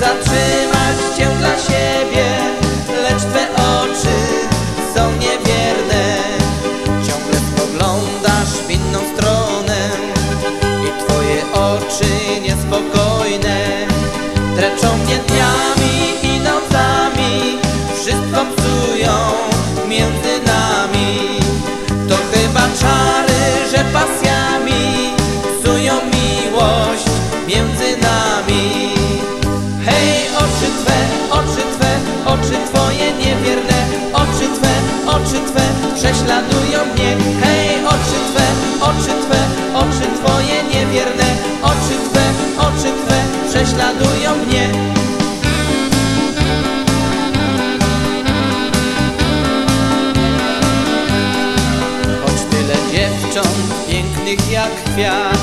zatrzymać cię dla siebie Lecz twe oczy są niewierne. Ciągle spoglądasz w inną stronę I twoje oczy niespokojne. Prześladują mnie. Hej, oczy Twe, oczy Twe, oczy Twoje niewierne. Oczy Twe, oczy Twe prześladują mnie. Choć tyle dziewcząt pięknych jak kwiat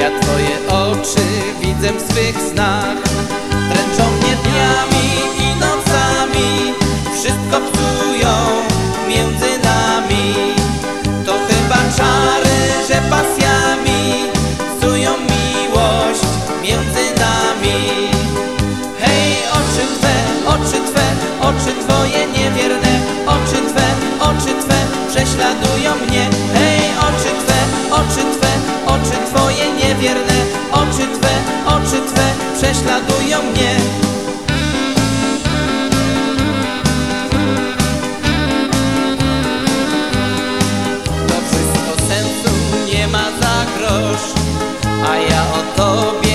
Ja Twoje oczy widzę w swych snach. Dręczą Hej, oczy Twe, oczy Twe, oczy Twoje niewierne. Oczy Twe, oczy Twe prześladują mnie. Hej, oczy Twe, oczy Twe, oczy Twoje niewierne. Oczy Twe, oczy Twe prześladują mnie. To wszystko sensu nie ma za A ja o tobie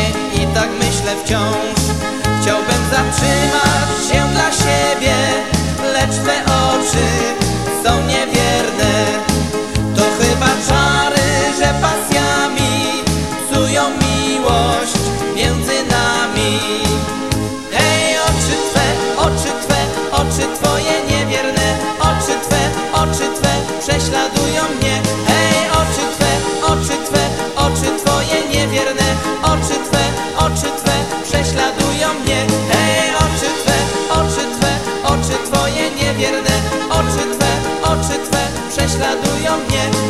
myślę wciąż. Chciałbym zatrzymać się dla siebie Lecz te oczy są niewierne. To chyba czary, że pasjami Psują miłość między nami. mnie.